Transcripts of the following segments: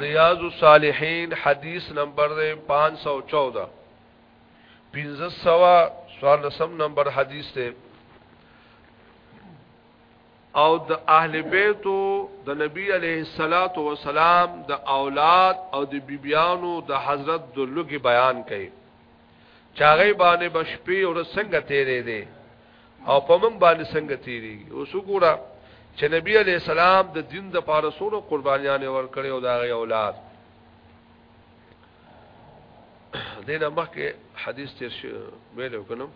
ریاض الصالحین حدیث نمبر دے پانچ سو چودہ پینزت سوا سوال نسم نمبر حدیث دے او د اهل بیتو د نبی علیہ الصلات والسلام د اولاد او د بیبیانو د حضرت د لوګي بیان کړي چاغې باندې بشپی او څنګه تیرې دي او پمن باندې څنګه تیری اوس وګورئ چې نبی علی السلام د دین د پاره سورو قربانیان ور کړو دا غي اولاد دینه مخکې حدیث تیر ویل وکنم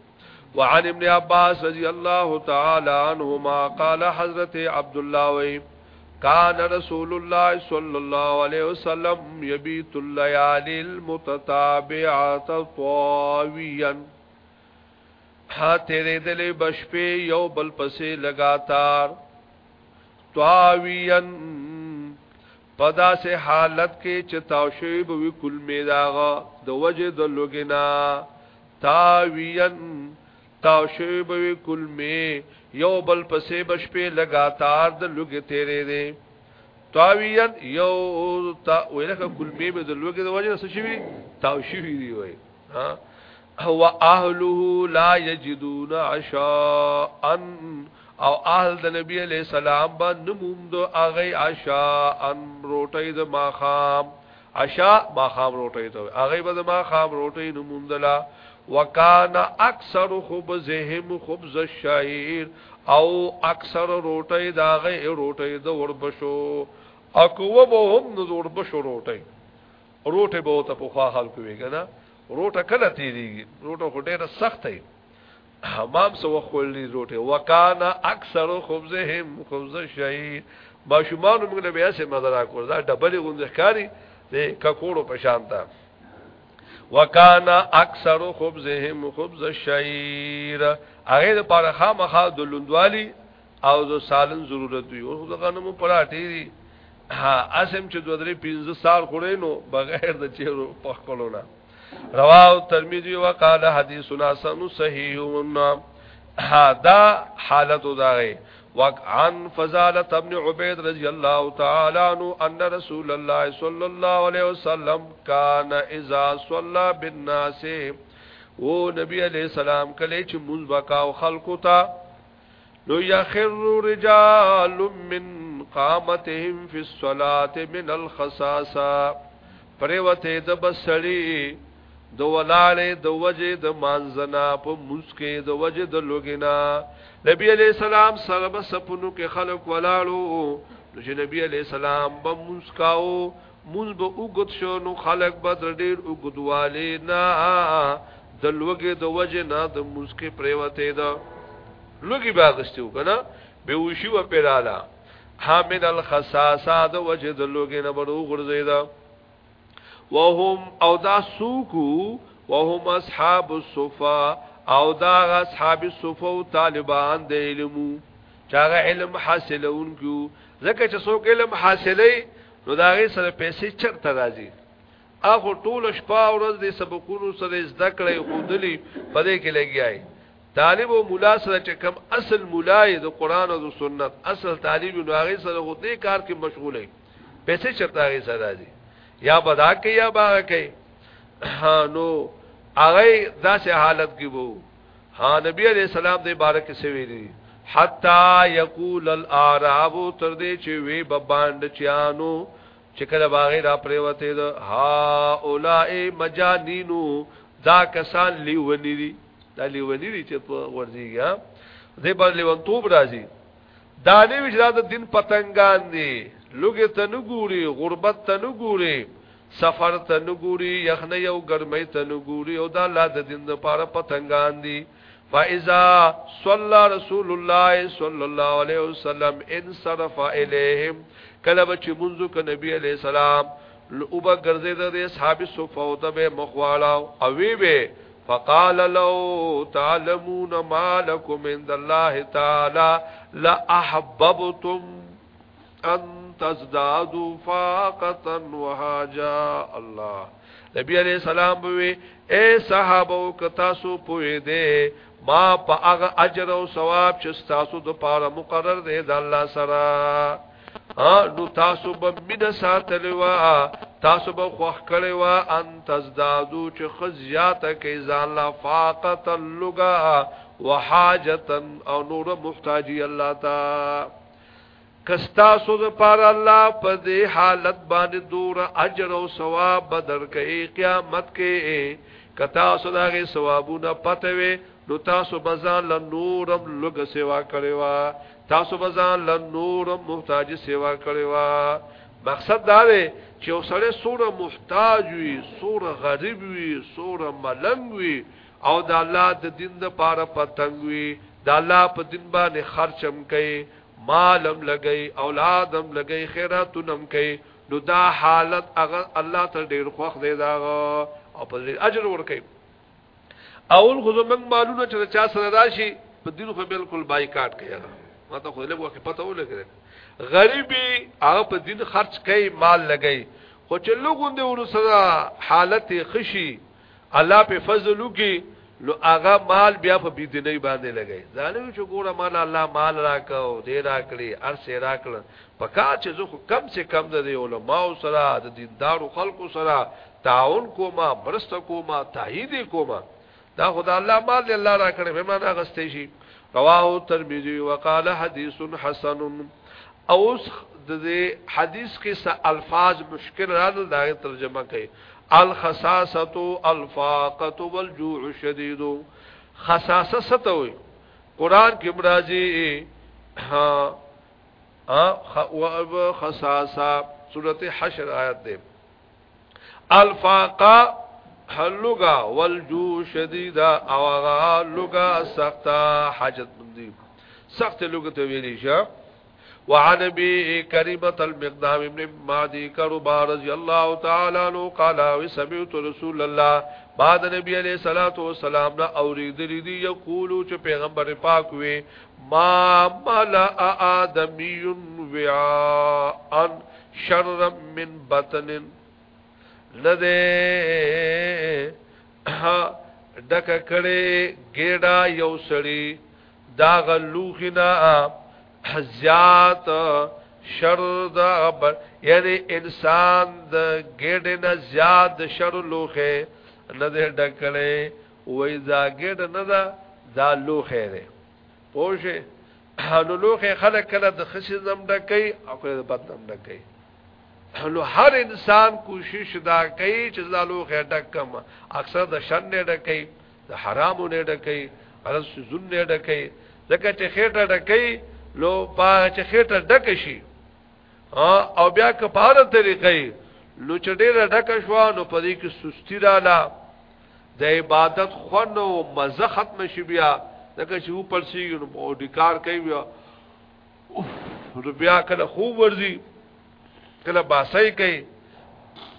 وعن ابن عباس رضی الله تعالی عنهما قال حضرت عبد الله وی کان رسول الله صلی الله علیه وسلم یبیت الليالي المتتابعات طاویا ها تیرې دلې بشپې یو بل پسې لگاتار تواویان پدا سے حالت کې چتاوشی بوی کل میداغا د وجه د لوګینا تاویان تاوشی بوی کل می یو بل پسې بش په لګاتار د لوګې تیرې دې تاویان یو تا ویلکه کل می به د لوګې د وجه څه شي تاوشی دی وای ها هو اهله لا یجدون عشاء ان او اهل د نبی علیہ السلام با نموم دو اغی عشاء ان روٹی د ماخام عشاء ماخام روٹی تو اغی با د ماخام روٹی نموم دلا وکانا اکثر خبزهم خبز الشعیر او اکثر روٹی د اغی روٹی د وربشو اکو به هم د وربشو روٹی روټه به ته په خوا حال کوي کنه روټه کله تیریږي روټه خټه سخت دی حمام سو خولنی روټه وکانا اکثر خبزهم خبز شعير ماشومان موږ له بیا سه مزرا کول دا ډبل غونځ کاری د ککوړو په شان تا وکانا اکثر خبزهم خبز شعير هغه د پاره خامخا د لوندوالي او د سالن ضرورت دی او د غنمو پراټي ها اسم چې دوه درې 15 سال خورې نو بغیر د چیرو پخ کولونه رواه ترمذی وقال حدیث حسن صحیح دا حالت داغه وعن فضالة ابن عبيد رضي الله تعالى عنه أن رسول الله صلى الله عليه وسلم كان إذا صلى بالناس و نبی علیہ السلام کله چې موږ وکاو خلقو ته لو يخر رجال من قامتهم في الصلاه من الخصاصه پرې وته د بسړي د ولاله د وجه د مانزنا په مسکه د وجه د لوګینا نبی علی سلام سره په سپونو کې خلق ولاړو نو چې نبی علی سلام به مسکاو مونږ به وګت شو نو خلق به ډېر وګدواله نه د لوګي د وجه نه د مسکه پریوته ده لوګي باغستو کنه به وشي و پیرالا حامد الخصاصه د وجه د لوګي نه به وګرځیدا وهم او دا سوکو وهم اصحاب الصفا او دا اصحاب الصفا او طالبان د علم چاغه علم حاصلونکو زکه چې څوک علم حاصلې نو دا غي سره پیسې چرته راځي اخو ټول شپه ورځ د سبقونو سره زده کړې خودلی پدې کې لګیای طالب او مولا سره چې کم اصل مولای د قران او د سنت اصل طالب نو هغه سره غوته کار کې مشغوله پیسې چرته هغه سره راځي یا بدا کوي یا باغ کوي نو هغه داسې حالت کې وو ها نبی عليه السلام دې بارک کې سوي دي حتا یقول الاعراب تر دې چې وی بباند چانو چې کله باغې را پریوته ده ها اولائے مجانینو دا کسان لیونی دي دا لیونی دي چې په ورځيږي دې باندې ون توپ راځي دا دې وجدا د دین پتنګان دي لوګه ته نه ګوري غربت ته نه ګوري سفر ته نه ګوري یخنه یو ګرمۍ ته نه ګوري او دا الله د دین لپاره پتنګان دي فاذا صلى رسول الله صلى الله عليه وسلم ان صرف اليهم کله چې منځو ک نبی عليه السلام لوبه ګرځیدل د اصحاب صفه او ته مخوالا او وی به فقال لو تعلمون ما لكم عند الله تعالى لاحببتم ان تزداد فاقتا وحاجا الله نبی علیہ السلام بوی اے صحابو کتاسو پوی دے ما پا اغا عجر و ثواب چستاسو دو پارا مقرر دے دا اللہ سرا نو تاسو به مینه ساتلی وه تاسو به خوښ کړی وه ان تزدادو چې خ زیاته کې ځانله فاقته لګه وحاجتن او نوره محتاجی الله ته کستا سو د پار الله په دې حالت باندې دور اجر او ثواب بدر کې قیامت کې کتا سو دغه ثوابونه پټوي نو تاسو بزان لنورم لګ سیوا کړوا تاسو بزان لنورم محتاج سیوا کړوا مقصد دا دی چې اوسره سوره محتاج وي سوره غریب وي سوره ملنګ وي او د الله د دین د پاره پتنګ وي د الله په دین باندې خرچم کوي مالم لګي اولادم لګي خیراتونم کوي نو دا حالت اگر الله ته ډیر خوخ دی دا او په اجر ورکي اول خو زمنګ مالونه چې چا سره راشي په دین خو بالکل بایکاټ کوي ما ته خو له وخت پته ولګره غریبي هغه په دین خرج کوي مال لګي خو چې لګوندې ورسره حالت خشي الله په فضل وکي لو هغه مال بیا په بيدینې باندې لګي ځانو چې ګوره مال الله مال راکاو دې راکړي ارسه راکړه پکا چې زه کم سے کم د علماء سره د دیندارو خلکو سره تعاون کوما برست کوما تایید کوما دا خدای الله مال الله راکړي به معنا غستې شي رواه ترمذی وقال حدیث حسن اوس د حدیث کې څه الفاظ مشکل راځي دا ترجمه کوي الخصاصه الفاقه والجوع الشديد خصاصه ستوي قران کې برازي ها ها خصاصه سوره حشر آیات ده الفاقه حلوگا والجو شدیدا او غا لوگا سخت حاجت مندی سخت لوگا ته ویلی شه وعن ابي كريمه المقدام ابن مادي كربا رضي الله تعالى عنه قال سمعت رسول الله بعد نبی علیہ الصلوۃ والسلام نا اوریدلی دی یقولو چې پیغمبر پاک وی ما ملا ادمی وعاء شر من بطن لده ډک کړي ګډا یو سړی دا غلوخنا زیات شر دا بر یعنی انسان د ګډ نه زیات شر لوخه نه دې ډکړې وې دا ګډ نه دا دا لوخه ده پوهشه نو لوخه خلک کله د خشي زم ډکې او کله د بد زم ډکې نو هر انسان کوشش دا کوي چې زالو خیر ډکم اکثر د شر نه ډکې د حرامو نه ډکې غلط سوزن نه ډکې ځکه چې خیر ډکې لو پاره چې خېټه ډکه شي او بیا که په هر طریقې لو چې ډېره ډکه شو نو په دې کې سستی رااله د عبادت خوند او مزه ختم شي بیا دغه چې په لسیږي نو په ډیکار کوي بیا بیا کله خوب ورزي کله باسي کوي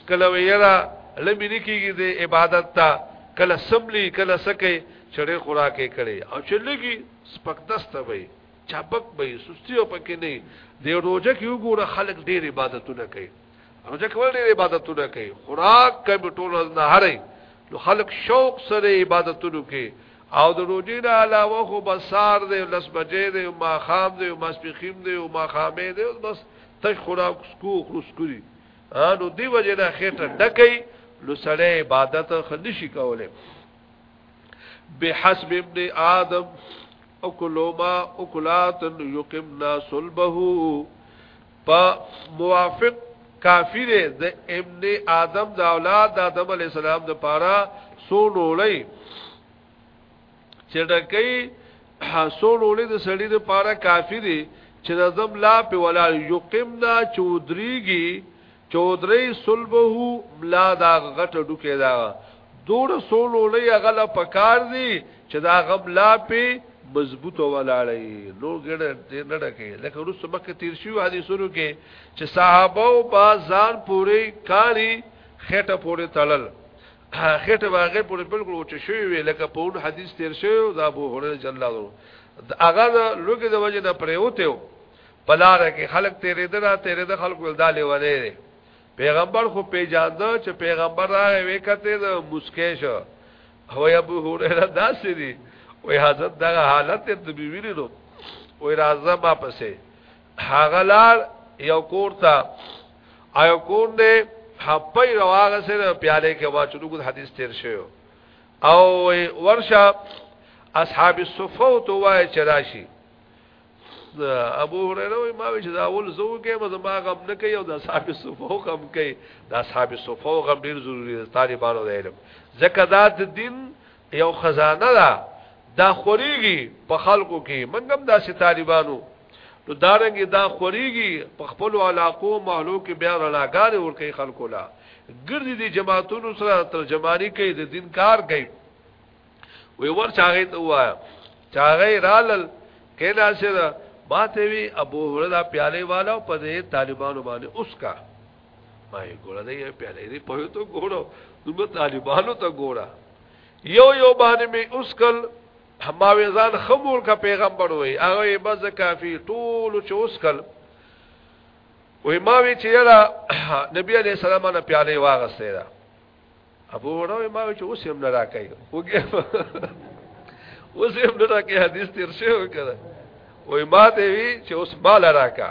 کله ویرا لمې نکیږي د عبادت ته کله سملی کله سکه چړې خوراکې کړي او چلېږي سپکدسته وي چابک به سستی او پکې نه دی روزه کې وګوره خلک ډېر عبادتونه کوي روزه کول ډېر عبادتونه کوي خوراک کم ټول نه هرې نو خلک شوق سره عبادتونه کوي او د روزې نه علاوه خو بسار دی لس بجې دی ما خام دی ما سپخیم دی ما خامې دی بس تش خوراک سکو خرسکوري نو دی وجه نه خېټه ډکې لسړې عبادت خندشي کوله بحسب ابن آدم اکلو ما اکلاتن یقمنا صلبه پا موافق کافی دی د ابن آدم د اولاد د آدم علی السلام د پارا سونولې چډکې حسونولې د سړی د پارا کافی دی چې د زم لا په ولا یقمنا چودريږي چودري صلبه ملا دا غټه ډکه دا دور سونولې غلا پکار دی چې دا غم لا په مضبوط ولاړی نو ګړه نه ډکه لکه روس مکه تیر شو حدیثونو کې چې صحابه او بازار پوری کاری خټه پوری تړل خټه واغې پوری بالکل وچ شوی وی لکه په حدیث تیر شو دا ابو هرره جلاله هغه لوګي د وجه نه پریوتو پلاره کې خلک تیرې دره تیرې د خلکو ولدالې ونه پیغمبر خو پیجاند چې پیغمبر راغی وکته د مسکیش هو ابو هرره داسې دی وې حضرت دغه حالت ته د بیویلی نو وې راځه ما پسې هاغلار یو کور تا ایو کور دې حپې رواغه سره پیاله کې واچو د حدیث تیر شوی او ورشه اصحاب الصفه تو وای چراشی ابو هريره وای ما چې دا اول زو کې ما زما غم نه کوي او د اصحاب الصفه غم کوي د اصحاب الصفه غم ډیر ضروری دی طالبانو د علم زکات دین یو خزانه ده دا خوريږي په خلکو کې منګم دا سي طالبانو نو دارنګ دا خوريږي په خپل علاقو محلو کې بیا رلاګار ور کوي خلکو لا ګرځي دي جماعتونو سره ترجمانی کوي د دین کار کوي وی ور چاغې ته وایا چاغې رالل کله سره باته وی ابو هردا پیاله والا په دې طالبانو باندې اوس کا مای ګوره دې پیاله دې په تو ګوره دومره طالبانو ته ګوره یو یو باندې می اوس کل ما ځان خمول کا پیغمبر وای هغه بز کافی ټول چوسکل وای ما وی چې دا نبی علی السلام نه پیاله واغسته دا ابو وروي ما وی چې اوس هم نه راکای وګه اوس هم نه راکای حدیث تیر شو کړه وای ما ته وی چې اوس مال راکا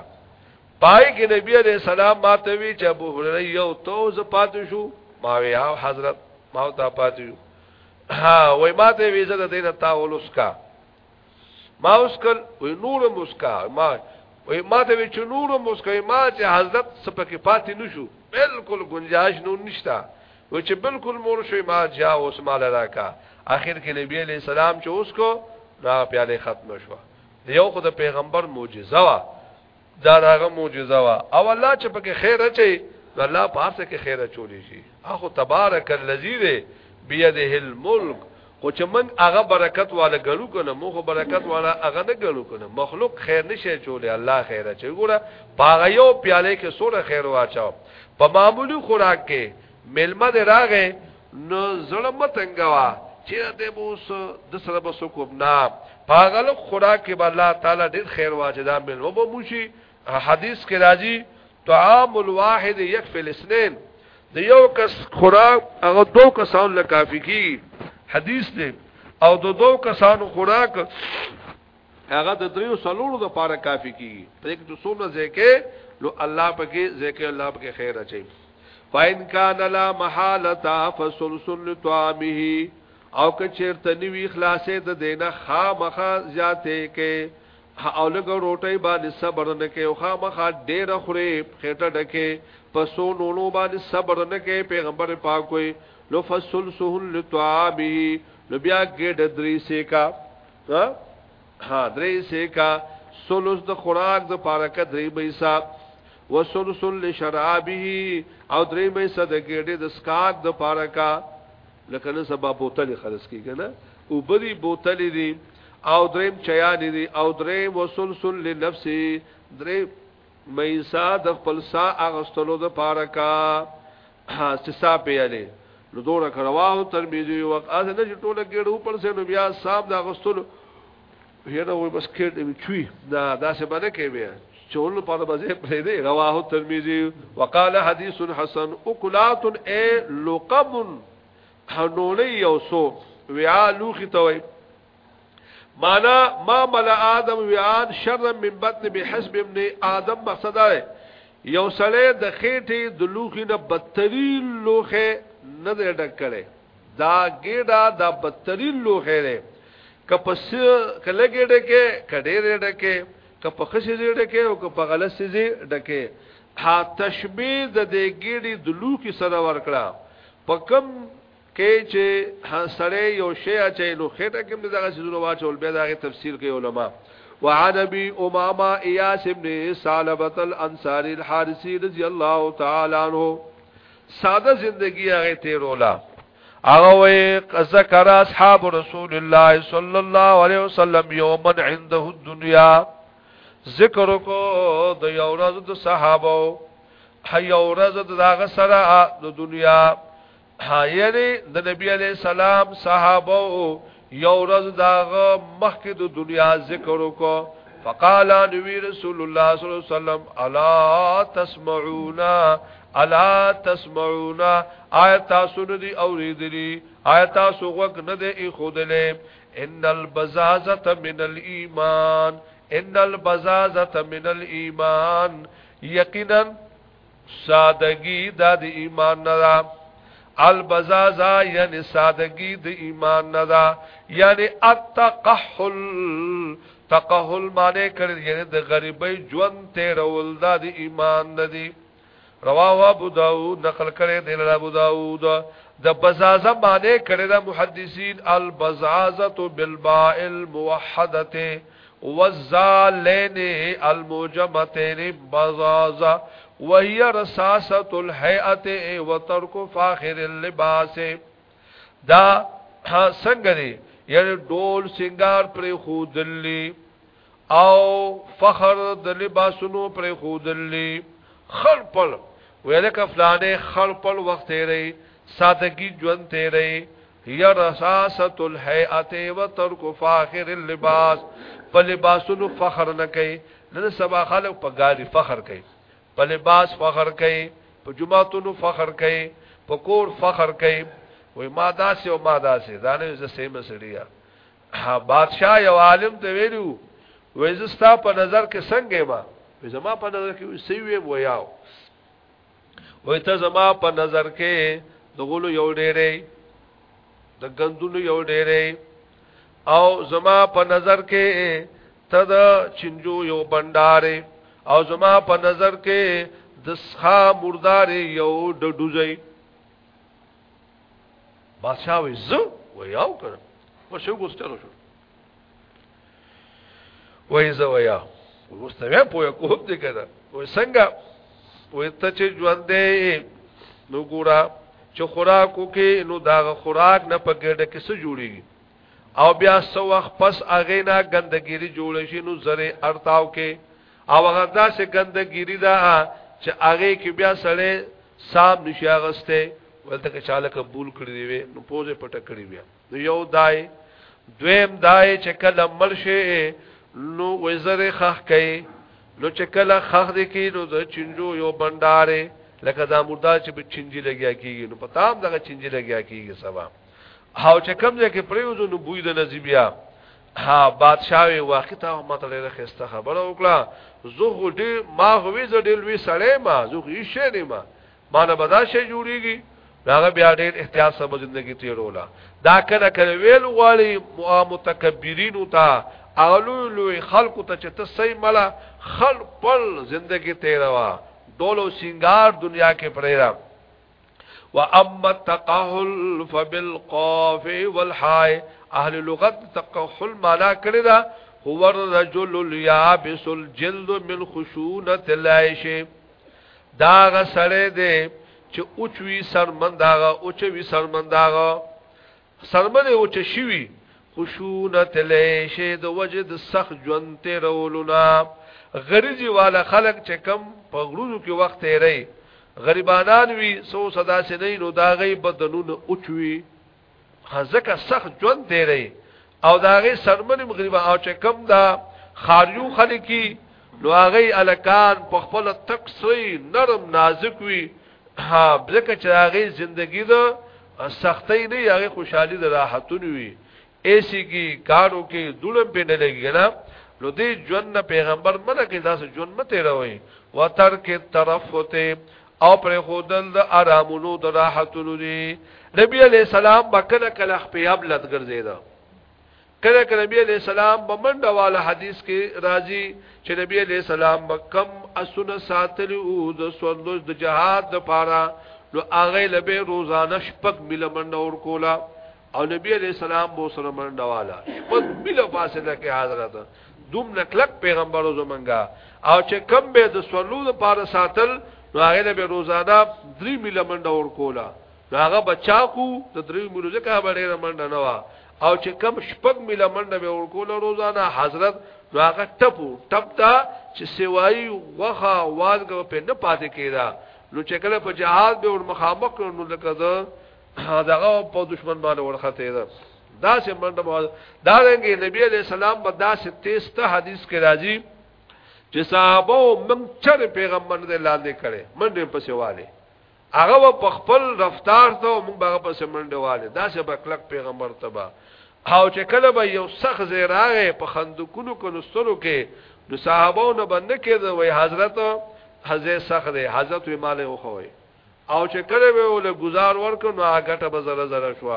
پای کې نبی علی السلام ما ته وی چې ابو هريره یو تو ز پاتې شو ما وی حضرت ما ته پاتې شو ها وای ما ته وی زګه دینه تا ولوسکا ما اوسکل وی نور موسکا ما وی ما ته وی چې نور موسکا ما چې حضرت سپکه پاتې نشو بالکل گنجائش نور نشتا و چې بالکل مور شوی ما جا اوس مال راکا اخر کې نبی علی سلام چې اوس کو دا پیاله ختم شو یو خدای پیغمبر معجزه وا دا هغه معجزه وا او الله چې پکې خیر اچي الله پاسه کې خیر اچولې شي اخو تبارک الذی بيده الملك خو چې من هغه برکت والا غلو کنه مو خو برکت والا هغه نه غلو کنه مخلوق خیر نشي چولې الله خیره چې ګوره باغ یو پیاله کې سوره خیر واچاو په معمولی خوراک کې ملمه دې راغې نو ظلم تنګوا چې دې بوس د سره بوسو کوم نه باغل خوراک کې الله تعالی دې خیر واچدا ملو به موشي حدیث کې راځي طعام الواحد يكفي الاثنين د یو کس خوراک هغه دو کسان له کافی کی حدیث دی او د دو کسانو خوراک هغه د دریو سلوړو د پاره کافی کی پدې کې څومره ځکه لو الله پکې ځکه الله پکې خیر اچي فاین کان لا محالتا فسلسل طعامه او که چیرته نیوی اخلاصې د دینه خامخه زیاتې کې او لګ روټي باندې صبر نه کې او خامخه ډېر خوري خېټه ډکه پسو نونو باندې صبر نه کوي پیغمبر پاک وي لو فسلسه لتعابه نو بیا کې د دریسه کا ها دریسه کا سلس د خوراک د پارکه درې بیسا وسلس لشرابه او درې بیسا د ګډې د سکاک د پارکا لکه نن سبا بوتل خلص کیږي نه او بری بوتل دي او دریم چیا دي او درې وسلسل لنفسه درې میسا د خپل سا اغستلو د پاره کا سسا پیاله نو دوره کرواه ترمذی وقت از نه ټوله کېړو پر سه نو بیا صاحب د اغستلو یره وای بس کېد دی چوي دا داسې باندې کې بیا چول په بازه پرې دی رواه ترمذی وقال حدیث حسن اقلات ا لقم حنولی یوسو وعا لوخی توي مانا ما ملا آدم ویان شر من بطن بحسب ابن آدم مقصد آئے یو سلے د خیٹی دلوخی نا بدترین لوخے ندر ڈک کرے دا گیڑا دا بدترین لوخے رے کپ کله گیڑے کے کڑے رے ڈکے کپ خسی زی ڈکے او کپ غلسی زی ڈکے ها تشبیه د دې ګیړي د لوخي سره ورکړه پکم کې چې سره یو شی اچایلو خټه کې موږ دغه شی واچول به دغه تفسیر کوي علما وعن ابي امامه اياس ابن سالبه الانصاري الحارثي رضي الله تعالى عنه ساده زندگی هغه تیرولا هغه وي ذکر اصحاب رسول الله صلى الله عليه وسلم يوما عنده الدنيا ذکر کو د یو ورځ د صحابه هي ورځ دغه سره د دنیا حایره د نبی علی السلام صحابه یو ورځ داغه مخکې د دنیا ذکر وکړو فقال نبی رسول الله صلی الله علیه وسلم الا تسمعونا الا تسمعونا آیت تاسو نه دی اوریدلی آیت تاسو وګ نه دی خودلې ان البزازه من الايمان ان البزازه من الايمان یقینا سادگی د ایمان نه البزازا یعنی سادگی د ایمان ندا یعنی التقحل تقحل معنی کړی یعنی د غریبۍ ژوند تیرول دا د ایمان ندی رواه ابو داود نقل کړی د ابو داود د بزازه معنی کړی د محدثین البزازه بالباء الموحده والزالین الموجمتین بزازه وهي رصاصه الهيئه و ترک فاخر اللباس دا څنګه دی یعنی ډول سنگار پر خودلی او فخر د لباسونو پر خودلی خلپل ویله کفلانه خلپل وخت ری سادگی ژوند ری یا رصاصه الهيئه و ترک فاخر اللباس په لباسونو فخر نه کوي نن سبا خلک په ګاډي فخر کوي په لباس فخر کوي په جمعهتونو فخر کوي په کور فخر کوي وای ما داسې او ما داسې دا نه زه سیمه سړیا ها بادشاہ یو عالم ته ویلو وای زستا په نظر کې څنګه ما وای زما په نظر کې سی وی ویاو وای ته زما په نظر کې دغلو یو ډېرې د غندونو یو ډېرې او زما په نظر کې ته د چنجو یو بندارې او زما په نظر کې د ښا مردار یو د دوزي بادشاہ وې زو و یاو کړ و شو ګوستلو شو وې زو یا ګوستو په یو کوب دې کړه وې څنګه وې ته چې ژوند دې نو ګورا چې خوراکو کې نو دا خوراک نه پګړه کې څه جوړيږي او بیا سو وخت پس اغه نه ګندګيري جوړ شي نو زره ارتاو کې او هغه دا سکندګيري دا چې هغه کې بیا سړی صاحب نشي اغسته ولته که چاله قبول کړی دی نو پوزه پټ کړی بیا نو یو دای دویم دای چې کله مرشه نو وزر خخ کوي نو چې کله خخ دی کې نو د چنجو یو بنداره لکه دا مردار چې په چنجي لګیا کیږي نو پتا هم دغه چنجي لګیا کیږي سبا هاو چې کم ځکه پریوزو نو بوی د نزیبیا ها بادشاہ واقع ته مت لري خسته خبره وکړه زه دې ما هوې زه دې لوي سړې ما زه هیڅ شي نه ما ما نه بدا شي جوړيږي داغه بیا ډېر احتیاط سره ژوندۍ تیرولا دا کله کله ویل غالي متکبرین ته اولو لوی خلق ته چې تسې ملا خلق پر ژوندۍ تیروا دولو سنگار دنیا کې پرېرا واما التقهل فبالقاف والحای اهل لغت تقحل معنا کړی دا هو الرجل اليابس الجلد من خشونه العيش دا غسړې دې چې اوچوي سرمنداغه اوچوي سرمنداغه سرمنه اوچ شوي خشونه العيش د وجد سخ ژوند ته رولنا غریزي والا خلق چې کم په غروزو کې وخت یې غریبانان وی سو صدا سنین او دا غي بدنونه اوچوي ځکه سخت ژوند دی ری او دا غي سرمن مغربا او چې کم دا خارجو خلکی نو هغه الکان په خپل تک سوی نرم نازک وي ها ځکه چې هغه زندگی دا سختۍ نه هغه خوشحالي د راحتونه وي ایسی کی کارو کې دولم په نه لګینا نو دې ژوند پیغمبر منه کې داسې ژوند مته راوي وتر کې طرف وته او پر خودل د آرامونو د راحتونو دي نبی علی السلام بکنه کله خپل لد ګرځیدا کله کله نبی علی السلام بمنډه والا حدیث کې راځي چې نبی علی السلام بکم اسنه ساتلو د سوندوج د جهاد د پاره نو هغه لبه روزانه شپک مل منډه ور کولا او نبی علی السلام بو سره منډه والا شپک مل فاصله کې حضرت دوم نکلک پیغمبر زمنګا او چې کم به د سوالو د پاره ساتل نو هغه د به روزانه 3 میله منډه ور کوله نو هغه بچا کو د 3 میله ځکه به ډیره منډه نه وا او چې کم شپږ میله منډه به ور کوله روزانه حضرت نو هغه ټپو ټپ تا چې سیوای وغه والګو په نه پاتې کیدا نو چې کله په جهاد به ور مخامخ نو لکه دا دغه په دشمن باندې ورخته ده دا سه منډه دا څنګه نبی عليه السلام په دا سه تیز ته حدیث کې راځي چې صحابه من چر پیغمبر دې لاندې کړي منډه پسې والے هغه په خپل رفتار ته موږ هغه پسې منډه والے دا چې بکلک پیغمبر تبا او چې کله به یو سخ زیراغه په خندقونو کو نسترو کې نو صحابه نه باندې کېده وای حضرت حضرت سخ دې حضرت وی مال خوې او چې کله به ول گزار ورک نو هغه ټه به زره زره شو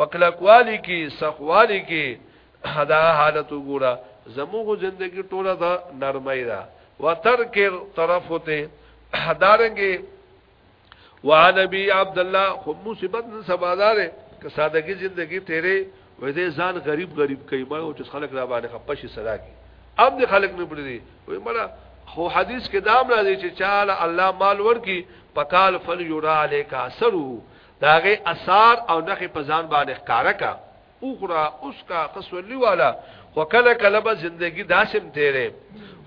پکلک والی کې سخوالی کې دا حالت وګوره زموږ ژوندۍ ټوله دا نرمۍ دا وترک طرف ہوتے دارنګي وعن ابي عبد الله خو مصیبت سبادار ک سادهګي ژوندۍ تیرې وې دې ځان غریب غریب کوي ما او چې خلک را باندې خپشي صدا کی اب دې خلک نه پړي وې مړه خو حدیث کې دام راځي چې چاله الله مال ورکی پکال فل یرا الیک اثرو داغه اثار او نخې پزان باندې ښکارا کا اوخرا اس کا قسولی والا خو کله کله به زندگی داسم تیرې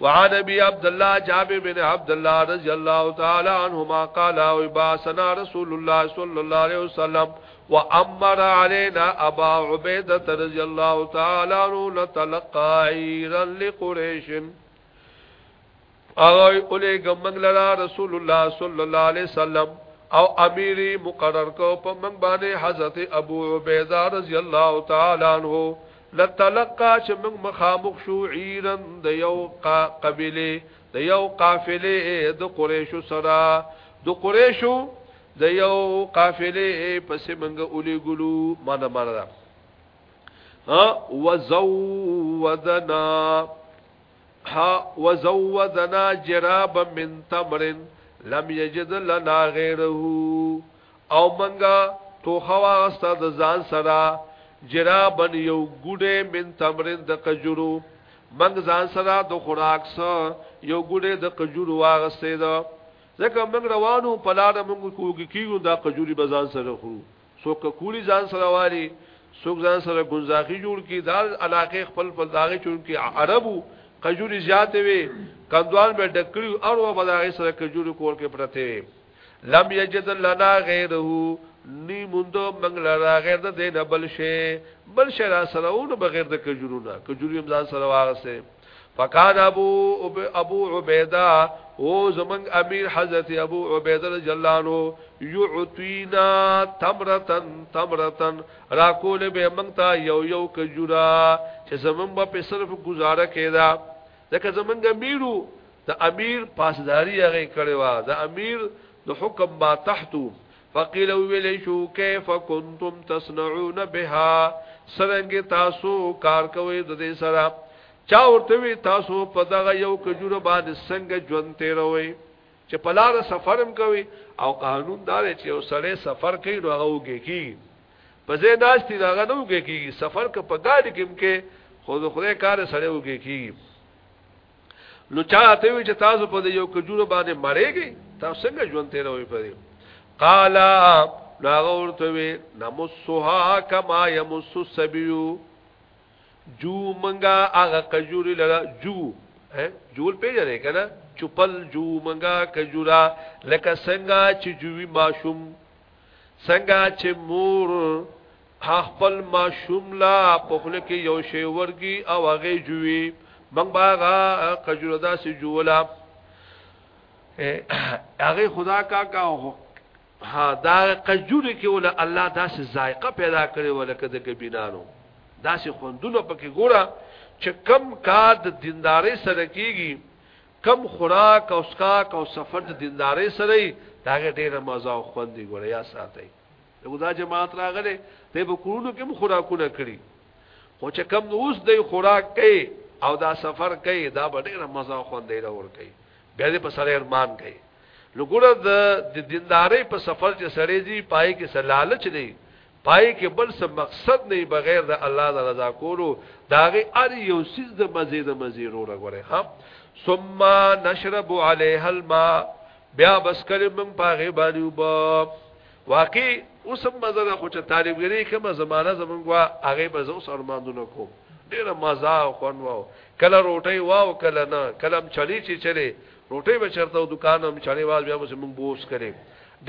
وعن ابي عبد الله جابر بن عبد الله رضي الله تعالى عنهما قال وباسنا رسول الله صلى الله عليه وسلم وامر علينا ابا عبيده رضي الله تعالى عنه نتلقى عيرا لقريش اغه اوله ګمنګ لرا رسول الله صلى الله عليه وسلم او اميري مقرر کو په منګ باندې حضرت ابو عبيده رضي الله تعالى عنه لتلقا چې موږ مخامخ شو عیرن د یو قبيله د یو قافله د قریشو سره د قریشو د یو قافله پسې موږ اولي ګلو مانه مانه ها وزودنا ها وزودنا جرابا من تمر لم يجد لنا غيره او منګه توخوا واست د ځان سره جرابن یو ګډه من تمرن د کجورو منګ ځان سره د خوراک سره یو ګډه د کجورو واغستې ده ځکه موږ روانو په لار موږ کوګ کیو د کجوري بزان سره خورو څوک کولی ځان سره والی څوک ځان سره ګنزاخي جوړ کی دال علاقه خپل خپل داغه چون کی عربو کجوري زیات وي کندوان به ډکړي او بداغه سره کجوري کور کې پرته لم یجد لنا غیره نی موندو منګل را غیر د دینه بل شی بل شی را سره ونه بغیر د کجورو نه کجوري هم ځان سره واغسه فقاد ابو ابو عبیده او زمنګ امیر حضرت ابو عبیده جلانو یعتینا تمرتن تمرتن را کول به موږ ته یو یو کجورا چې زمنګ په صرف گزاره کړه ځکه زمنګ امیرو د امیر پاسداری هغه کړوا د امیر د حکم ما تحتو فقیل ویل شو کیف کنتم تصنعون بها څنګه تاسو کار کوي د دې سره چا ورته وی تاسو په دغه یو کجوره باندې څنګه ژوند تیروي چې په لار سفرم کوي او قانون دار چې یو سړی سفر کوي نو هغه وږي کی په ځای ناشتي هغه نه وږي کی سفر که په ګاډي کې کې خود خدای کار سره وږي کی نو چا ته وی چې تاسو په یو کجوره باندې مړېږي تاسو څنګه ژوند تیروي په دې قالا ناغه ورته وی نمسها کما یمس السبیو جو منگا آغا کجوری لرا جو جول پیجنے کنا چپل جو منگا کجورا لکا سنگا چی جوی ماشوم سنگا چی مور خپل ماشوم لا پخله کې یو شی ورګي او هغه جوی منګ باغا کجورا داسې جولا هغه خدا کا کا ها دا قجور کې ول الله داسې ذائقه پیدا کړي ولکه د کبینانو داسې خوندونه پکې ګوره چې کم کار د دینداري سره کیږي کم خوراک او اسکاک او سفر د دینداري سره دا ډېر مزه او خوند دی ګوره یا ساتي دغه دا جماعت راغله ته به کورونو کې خوراکونه کړي خو چې کم اوس د خوراک کوي او دا سفر کوي دا ډېر مزه او خوند دی ور کوي بیا دې په سره ارمان کوي لګوره د دینداري په سفر چې سړی دی پای کې سلالچ دی پای کې بل څه مقصد نه بغیر د الله د رضا کولو داغه ار یو سیز د مزید مزیر وګوره ها ثم نشرب عليها الماء بیا بس کړم من پاغه باندې وب واقعي اوس مزه خو چې طالبګری کوم زمانہ زمونږه هغه به زو سرماندونه کوم ډیره مزه او خوند وو کله روټي واو کله نه کلم چلی چی چلی روټي به چرته او دکان هم چانه واز بیا موږ بوس کړي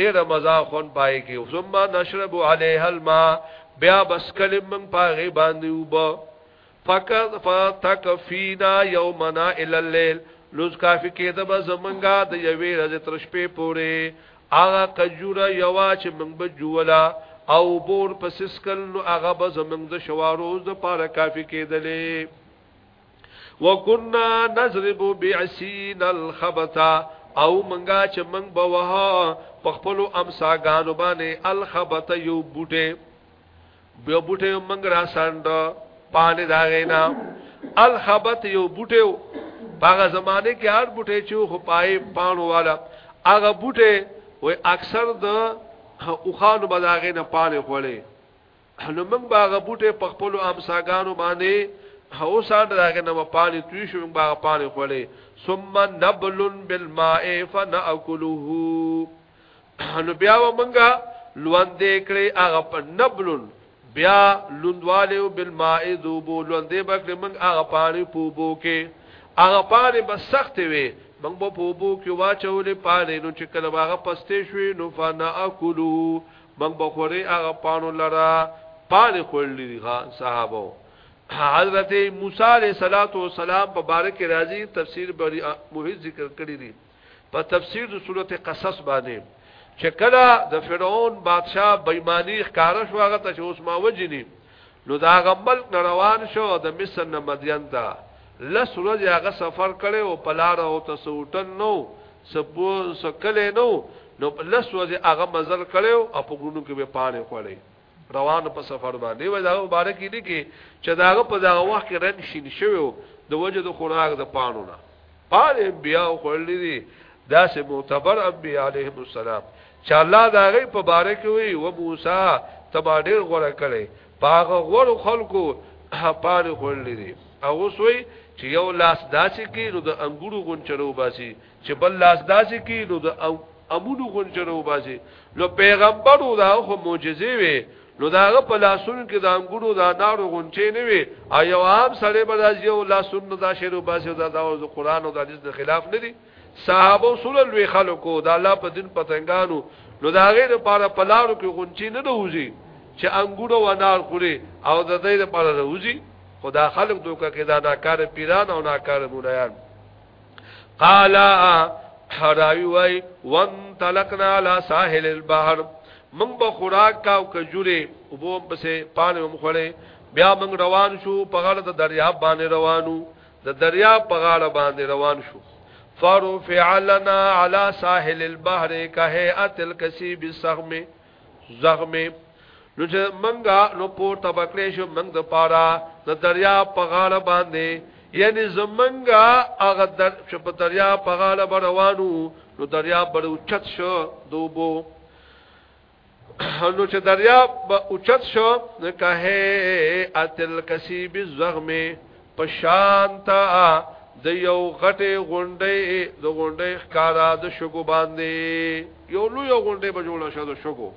ډېر مزه خون پای کې ثم نشرب عليه الماء بیا بس کلم من پاغه باندې وب فقط فتك فينا يومنا الى الليل لوز کافی کې د زمنګا د یوې ورځې تر شپې پورې هغه کجوره یوا چې موږ به جولا او بور پسسکل نو هغه به زمنګ د شواروز د پاره کافی کېدلې وکنا نضرب بعسین الخبطا او منګه چې منګ به وها په خپل امساګانو باندې الخبط یو بوټه یو بوټه یو منګ را ساند پانی داغینا الخبط یو بوټه هغه زمانه کې هر بوټه چې خو پای پانو والا هغه بوټه وې اکثر د اوخانو بداغینا پانی خولې نو منګ باغه بوټه په خپل امساګانو باندې هو ساډ راګه نو پانی توی شو باغ پانی خولې ثم نبلن بالماء فناكله نو بیا ومنګه لوندې کړې هغه نبلن بیا لوندواله بالماء ذوبو لوندې بکړې موږ هغه پانی پوبو کې هغه پانی بس سخت وي موږ په پوبو کې واچولې پانی نو چې کله هغه پستې شوې نو فناكله موږ بخوري هغه پانو لرا پانی خورلې غا صحابه حضرت موسی علیہ الصلوۃ والسلام په بارک راضی تفسیر بری موحد ذکر کړی دی په تفسیر د سورته قصص باندې چې کله د فرعون بادشاه بېمانی ښکارا شو هغه ته اوس ما وجنی نو دا غمل روان شو د مصر نه مدین ته لس ورځې هغه سفر کړي او پلار او تسوټن نو سپو سکلې نو نو لس ورځې هغه مزل کړي او په ګونو کې به پاره کړي روانو په سفر باندې و دا مبارک دي کې چې داغه په داغه وخت کې رد شین شوی د وجه د خوراک د پانو نه پاره بیا خورلې دي دا سه معتبر انبي عليه السلام چې الله داغه په بارک وي و موسی تبا ډیر غوړه کړي پاغه غوړو خلکو پاره خورلې دي او سوی چې یو لاس داسې کې نو د انګورو غونچرو باسي چې بل لاس داسې کې نو د امونو غونچرو باسي نو پیغمبرو دا خو معجزې وي نو داغه په لاسونو کې د انګورو دا نارو غونچې نه وي ایو عام سره به داس یو لاسونو دا شیرو باسي دا د قران او د حدیث د خلاف نه دي صحابه اصول لوی خلکو دا الله په دین پتنګانو نو داغه لپاره په لارو کې غونچې نه دوزي چې انګورو و نار خوري او د دې لپاره دوزي خدا خلق دوکا کې دا ناکار پیران او ناکار مولایان قالا حراوی وای وان تلقنا على ساحل البحر من به خوراک کاو کجوره او بو پسې پانه مخړې بیا من روان شو په غاړه د دریاب باندې روانو د دریاب په غاړه باندې روان شو فرفع لنا على ساحل البحر كهيئه الكسيب الصغم زغم نو چې منګه نو پورته بکړې شو منګ د پارا د دریاب په غاړه باندې یعنی زمنګا هغه در شپ دریا په غاله روانو نو دریا بڑو چت شو دوبو نو چې دریاب با اوچت شو نکاهه اتل کسیب زغم پشانتا د یو غټه غونډې د غونډې ښکارا د شګو باندې یو لو یو غونډې به جوړه شو د شګو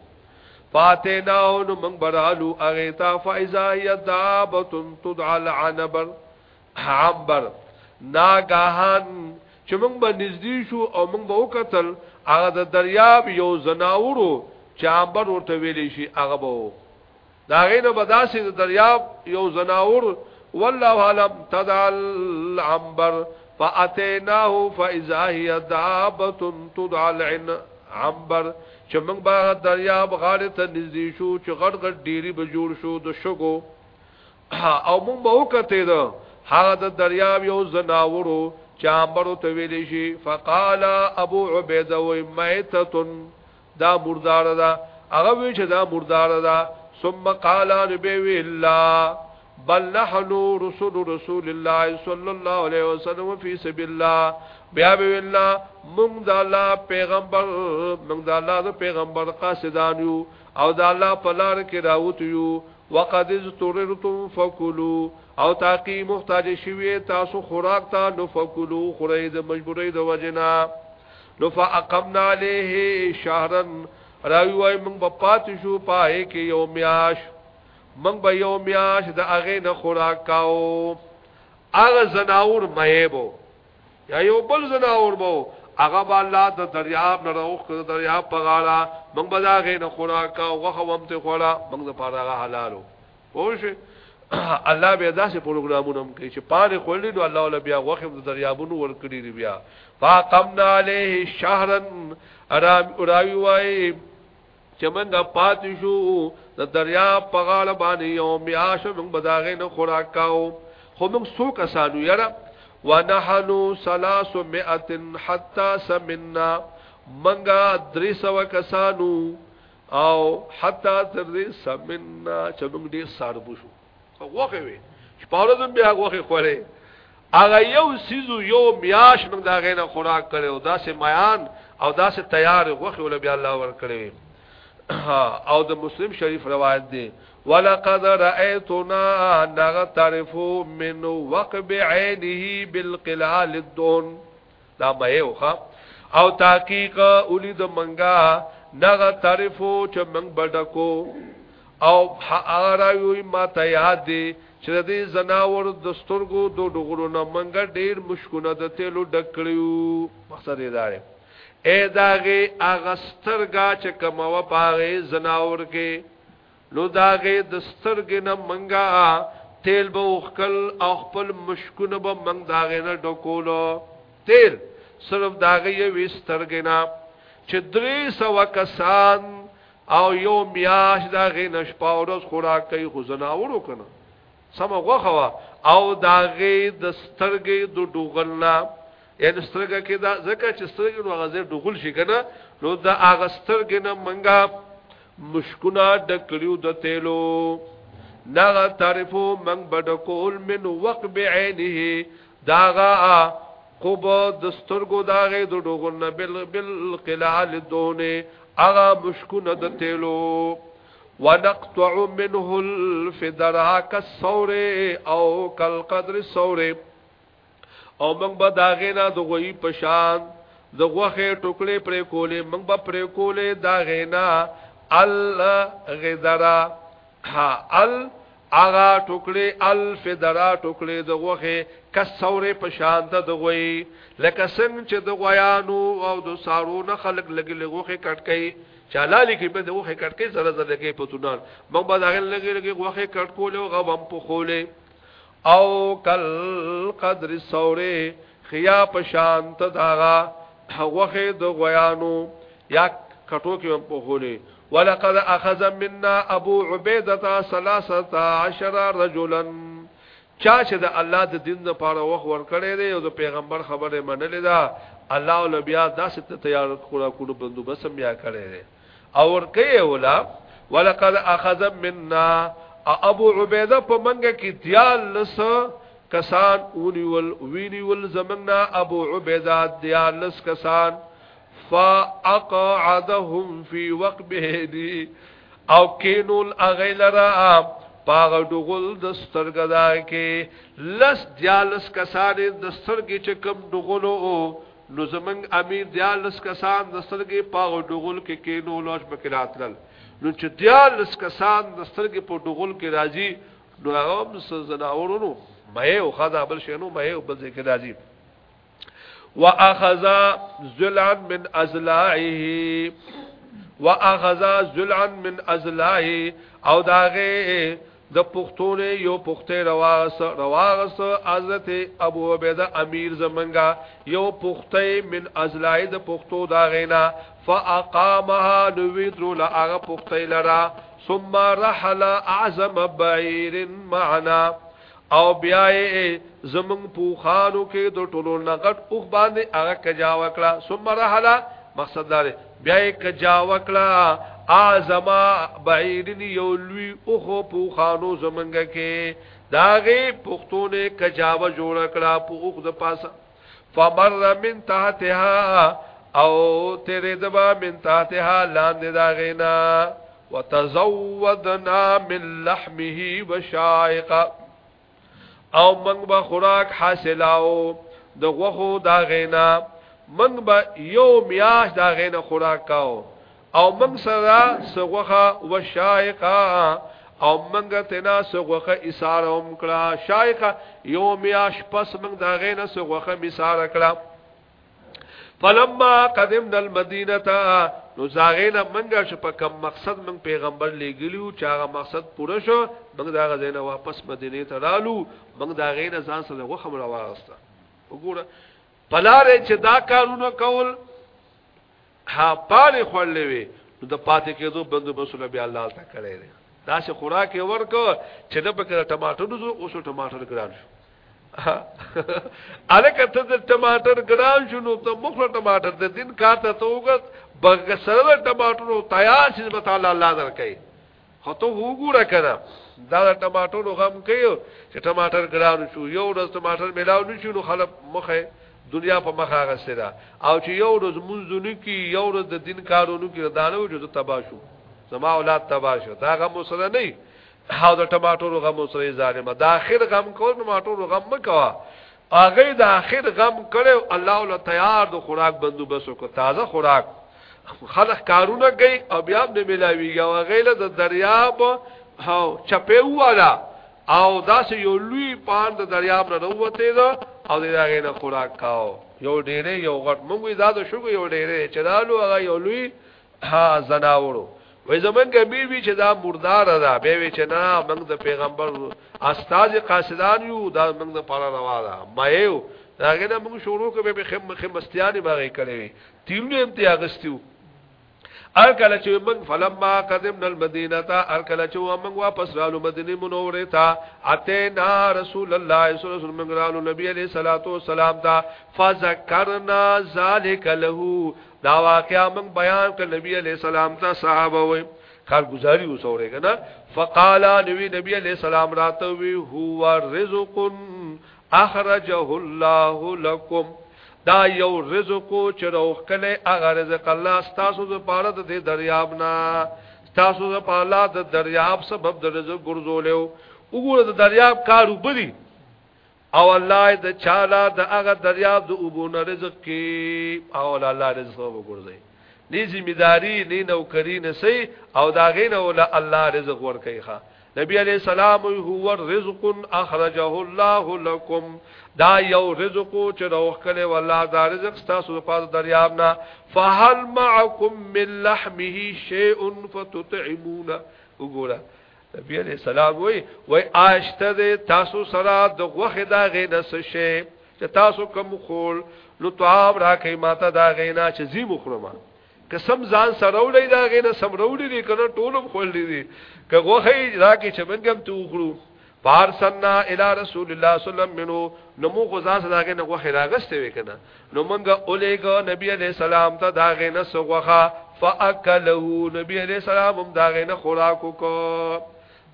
فاتې ناو نو من برالو اغیتا فایزا یذابتن تدعى العنبر عنبر ناګاهان چې موږ به نږدې شو او موږ به وکتل هغه د دریاب یو زناورو چامبر ورته ویلې شي هغه بو دا غینو به داسې دریاب یو زناور والله علم تدعل عنبر فاتیناه فاذا هي دابه تدعى العن عنبر چې موږ به دریاب غاړه ته نږدې شو چې غټ غټ ډيري به جوړ شو د شګو او موږ به وکړه دا هغه د دریاب یو زناورو چامبر ته ویلې شي فقال ابو عبيده و ميتتن دا مردار دا هغه وی چې دا مردار دا ثم قال نبي الله بل نحن رسول رسول الله صلى الله عليه وسلم في سبيل الله بیا به الله موږ د الله پیغمبر موږ د الله د پیغمبر قاصدان یو او د الله په لار کې راوت یو وقد استررتم فكلوا او تاقي محتاج شوي تاسو خوراک ته نو فكلوا خوري د مجبورې د وجنا نو فاقمنا له شهرن راوی وای موږ په پات شو پاه کې یومیاش موږ به یومیاش د اغه نه خوراک کاو اغه زناور مېبو یا یو بل زناور بو اغه با الله د دریاب نه روخ د دریاب په غاړه موږ به اغه نه خوراک کاو غوخه ومته خورا موږ د پاره حلالو پوه الله به داسې پروګرامونه هم کوي چې پاره خولې نو الله ول بیا غوخه د دریابونو ور کړی بیا فاقمنا علیه شهرا ارام اراوی وای چمنګ پاتشو د دریا په غاړه باندې یو میاش موږ بداغې نه خوراک کاو خو موږ سو کسانو یره ونحنو سلاس مئت حتا سمنا منګه درې سو کسانو او حتا تر دې سمنا چې موږ ډېر ساربو شو وغه وي شپاره دم بیا وغه خوره اغه یو سیزو یو میاش موږ دا غینه خوراک کړو دا سه میان او دا سه تیار غوخه ول بیا الله ور کړی او د مسلم شریف روایت دی ولقد رایتنا نغترف من وقب عینه بالقلال الدون دا به وخه او تحقیق اولی د منګه نغترف چې منګ بډکو او هغه راوي ما ته یاد دی چې د دې زناور د سترګو د ډغړو نه منګه ډیر مشکونه د تیلو ډکړیو مقصد یې دار اے داغه اغسترګه چې کومه پاغه زناور کې لو داغه د سترګې نه منګه تیل به وخل او خپل مشکونه به منګ داغه نه ډکولو تیل صرف داغه یې وسترګې نه چې درې سو کسان او یو میاش داغه نشپاورس خوراک کوي خو زناورو کنه سم غوخوا او داغه د سترګې د ډوغلنا یعنی سترګه کې دا ځکه چې سترګې نو غزه ډوغل شي کنه نو دا هغه سترګې نه منګه مشکونه د کړیو د تیلو نغه تعرفو منګ بډ کول من وقب عینه داغه قوب د سترګو داغه د ډوغلنا بل بل قلال دونه هغه مشکونه د تیلو ونقطع منه الفدرا كالصور او كالقدر الصور او موږ به داغه نه د غوي پشان د غوخه ټوکلې پرې کولې موږ به پرې کولې داغه نه الغدرا ها ال اغا ټوکلې الفدرا ټوکلې د غوخه کالصور پشان د غوي لکه څنګه چې د غویانو او د سارو نه خلق لګي لغوخه کټکې چالالی کې په دغه کټکې سره زده کې پتونان موږ به داخل لګي لګي وخه کټکول او غوام په خوله او کل قدر سوره خیا په شانت داغا وخه د غیانو یا کټو کې په خوله ولقد اخذ منا ابو عبيده 13 رجلا چا چې د الله د دین لپاره وخت ورکړی دی او د پیغمبر خبره منلې ده الله ول بیا داسې ته تیار خوراکونو بندوبست بیا کړی دی او ورکه ولا ولقد اخذ منا ابو عبیده په منګه کې دیال لس کسان اونی ول وینی ول زمنګنا ابو عبیده دیال لس کسان فاقعدهم فی وقبه دی او کینول اغیلرا پاغ دغل د سترګدا کې لس دیالس کسان د سترګې چې کم دغلو نو زمنګ امیر دیال لس کسان د سترګې په ډغول کې کینو لوش بکراتل نو چې دیال لس کسان د سترګې په ډغول کې راځي نو هغه سزنا اورونو مې او خدا بل شنو مې او بل ذکر راځي واخذ ذلعا من ازلائه واخذ ذلعا من ازلائه او داغه د پختوله یو پخته رواغس رواغس حضرت ابو عبیده امیر زمنګا یو پخته من ازلای د پختو دا غینا فاقامها نویترو لغه پخته لرا ثم رحل اعظم بعیر معنا او بیا زمنګ پوخانو کې د ټولو نغټ اوخ باندې هغه کجا وکړه ثم رحل مقصد دا بیا کجا وکړه اعظم بعیرن یولوی اوخو پوخانو زمنګه کې داغه پختونه کجاوه جوړ کړه په اوخ د پاسه فمر من تحتها او تیرې دبا من تحتها لاندې داغه نا وتزودنا من لحمه وشائقه او موږ به خوراک حاصلاو د غوخو دا غینا موږ به یو میاش دا غینا خوراک کاو او من سرا سغوخه وشایقه او منګه تنا سغوخه اساره ومکړه شایقه یوم یاش پس من دا غینه سغوخه میساره کړه فلما قدمنا المدینه نو زاغینا منګه شپ کم مقصد من پیغمبر لګلیو چاغه مقصد پوره شو موږ دا غزینه واپس مدینه ته رالو موږ دا غینه ځان سره غوخه مړه واغسته وګوره پلاره چې دا کارونه کول ها پالې خړلې وي نو د پاتې کېدو بندوبست بیا الله تعالی کړی دی دا چې خوراک یې ورکو چې د پکې ټماټر زو اوس ټماټر ګران شو الکه ته د ټماټر ګران شو نو ته مخله ټماټر د دین کار ته توګت بغسره ټماټر او تیار چې به تعالی الله درکې خو ته وګوره کړه دا د ټماټر غم کوي چې ټماټر ګران شو یو ورځ ټماټر ملاو نشو نو خلک مخه دنیا په مخه غسره او چې یو ورځ منځونه کې یو ورځ د دین کارونو کې دانو جو تبا شو زما اولاد تبا شو دا غم وسره نه او د ټماټو غم وسره ظالمه د اخر غم کول ټماټو غم مکوا هغه د اخر غم کړو الله ول تیار د خوراک بندوبس کو تازه خوراک خلک کارونه کوي او بیا نه ملاویږي هغه له د دریاب او چپه والا او دا سه یو لوی پان د دریاب نه وروته دا او دا غینه خوراک کاو یو ډیره یو غټ مونږ دا د شګو یو ډیره چدالو هغه یو لوی ها زناورو وې زمون کبیر وی چې دا مردار ده به وی چې نه موږ د پیغمبر استاد قاصدان یو دا موږ د پاره روا ده مې یو دا غینه موږ شروع کوو به خم خمستیانی باغې کړې وي تیلو امتیاغستیو ار کله چې موږ فلما قدمنا المدینه تا ار کله چې موږ واپس رالو مدینه منورې تا اته نا رسول الله صلی الله علیه وسلم غرالو نبی علیہ الصلوۃ والسلام تا فذكرنا ذلك له دا واقعا موږ بیان کړ نبی علیہ السلام تا صحابه وي خال گزاری وسوره کنا فقالا نبی نبی علیہ السلام راته وی هو رزق اخرجه الله لكم دا یو رزق چې روخ کله هغه رزق الله ستاسو د پاره د دریاب نه ستاسو د پاره د دریاب سبب د رزق ګرځولیو وګوره د دریاب کار وبدي او الله د چاله د هغه دریاب د وبونه رزق کې او الله رزق وګرځي نه ځمیداری نه نوکری نه سي او دا غینه ول الله رزق ورکوي ښا نبی علیہ السلام هو رزق اخرجه الله لكم دا یو رزق چې روخ کله والله دا رزق تاسو په دریاب نه فهل معكم من لحمه شيء فتطعمون وګوره نبی علیہ السلام وی وی آشته دې تاسو سره د غوخه دا غینه څه چې تاسو کوم خول نو طعام راکې ماته دا غینا چې زی مخرمه قسم ځان سره وړي دا غینه سم وړي دي کنه ټولم خولې دي که غوخه دا کې چې منګم تو خړو بار سننا الى رسول الله صلی الله علیه وسلم منو نمو غزا صداګه نه غوخه راغسته وکنه نو منګه اولېګه نبی عليه السلام ته دا غینه سوغه فاکلو نبی عليه السلام هم دا غینه خوراکو کو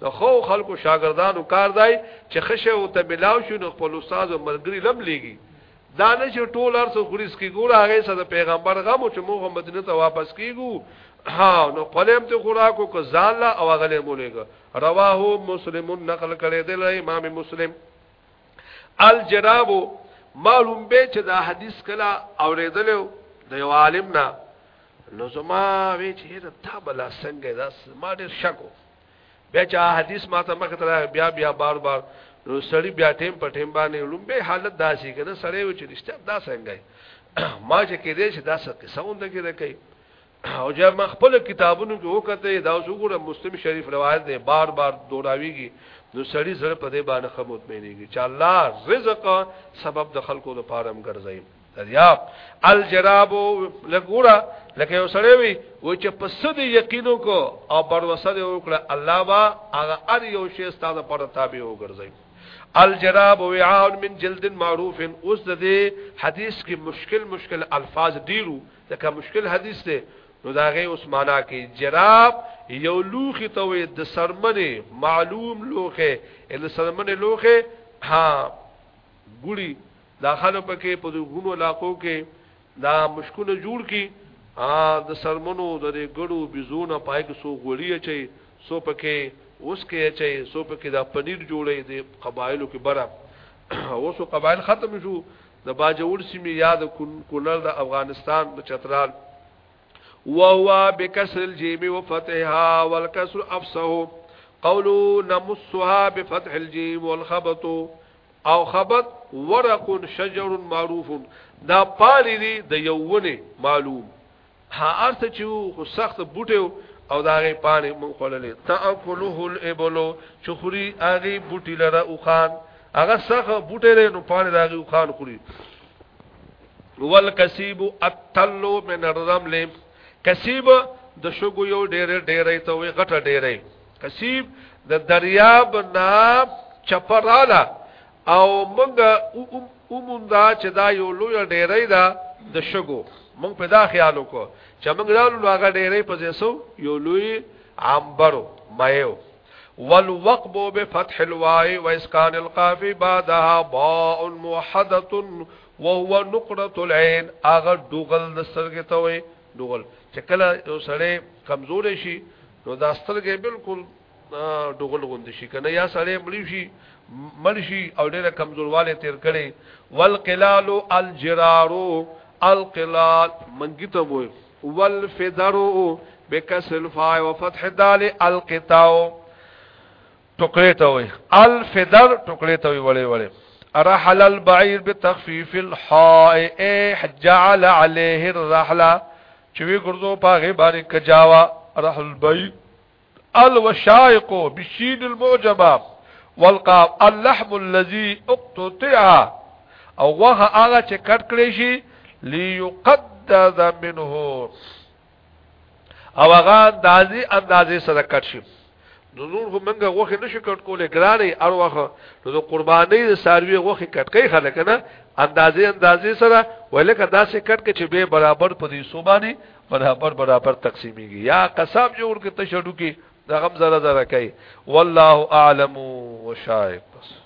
نو خو خلکو شاګردانو کار دی چې خشه او ته بلاو شو نو خپل استاد او ملګری لم لګي دا نه چې ټول ارسو خوريس کې ګوره هغه سره پیغمبر غمو چې موږ مدینه ته واپس کیګو ها نو قلم ته خوراکو کو ځان لا او غلې مولېګ رواه مسلمون نقل کړي دی امام مسلم الجراب معلوم به چې دا حدیث کلا اوریدل د یو عالم نه نو زما وی چې دا بلا څنګه دا ما ډېر شکو بیا چې حدیث ماته مخ ته بیا بیا بار بار نو سړی بیا ټیم په ټیم باندې لومبه حالت داسي کنه سړی و چې رشتہ دا څنګه ما چې کې دې چې دا څه قصهونه کې راکې او جب ما خپل کتابونو کې وکته دا اوس وګوره مسلم شریف روایت دی بار بار دوراویږي نو سړی زړه په دې باندې خموت مېنيږي چې الله رزق سبب د خلقو لپاره هم ګرځي دریاب الجراب لګورا لکه یو سړی وي و چې په صد یقینو کو او بر وسه وکړه الله وا هغه ار یو شی ستاسو لپاره تابع وګرځي الجراب وعاء من جلد معروف اوس د دې حدیث کې مشکل مشکل الفاظ ډیرو ځکه مشکل حدیث دی نو دا غي اوس معنا کې جراب یو لوخي ته د سرمنه معلوم لوخه ال سرمنه لوخه ها ګوري داخلو پکې په غونو علاقو کې دا مشکل جوړ کی ا د سرمنو د ګړو بيزونه پای کې سو غړي اچي سو پکې اوس کې چې سو په کې دا پنیر جوړې دي قبایلو کې بره اوس قبایل ختم شو د باجوړ سیمه یاد کونل د افغانستان د چترال وهو بكسر الجيم وفتحها والكسر افصه قولو نمسها بفتح الجيم والخبط او خبط ورق شجر معروف دا پالی دی د یوونه معلوم ها ارته چې خو سخت بوټو او داغه پانی مون خوللې تاکلوه الابلو چخوري هغه بوټی لره او خان هغه سخه بوټی لري نو پانی داغه او خان خوري ول کسیب اتلو من الرمل کسیب د شګو یو ډېر ډېرې ته وي غټه ډېرې کسیب د دریاب نا چپراله او مونږ اوموندا چې دا یو لوی ډېرې ده د شګو مونږ په دا خیال وکړو چې موږ راولو هغه ډېرې په ځسو یو لوی عنبرو مایو والوقب بفتح الواء واسكان القاف بعدها باء موحده وهو نقره العين اغه دوغل دسترګه ته وي دوغل چې کله یو سړی کمزور شي نو دا سترګې بالکل دوغل غوند شي کنه یا سړی مړ شي مړ شي او ډېر کمزورواله تیر کړي والقلال الجرار القلال منګته وي والفدر بكسر الفاء وفتح الدال القطاع تقريتوي الفدر تقريتوي ته وي ولې ولې رحل البعير بتخفيف الحاء إيه جعل عليه الرحله چې وی ګرځو پاغه باندې کجاوا رحل البعير الوشائق بشين المعجمه والقاب اللحم الذي اقتطع او وها هغه چې کټ کړې شي ليقد مجتزا منه او هغه اندازي اندازي صدقات شي نو نور هم موږ غوخه نشو کټ کولې ګرانې اروخه نو د قرباني د ساروی غوخه کټ کوي خلک نه اندازي اندازي سره ولکه داسې کټ کې چې به برابر پدې صوبانه برابر برابر تقسیمیږي یا قسم جوړ کې تشړو کې دا غم زره زره کوي والله اعلم وشایب بس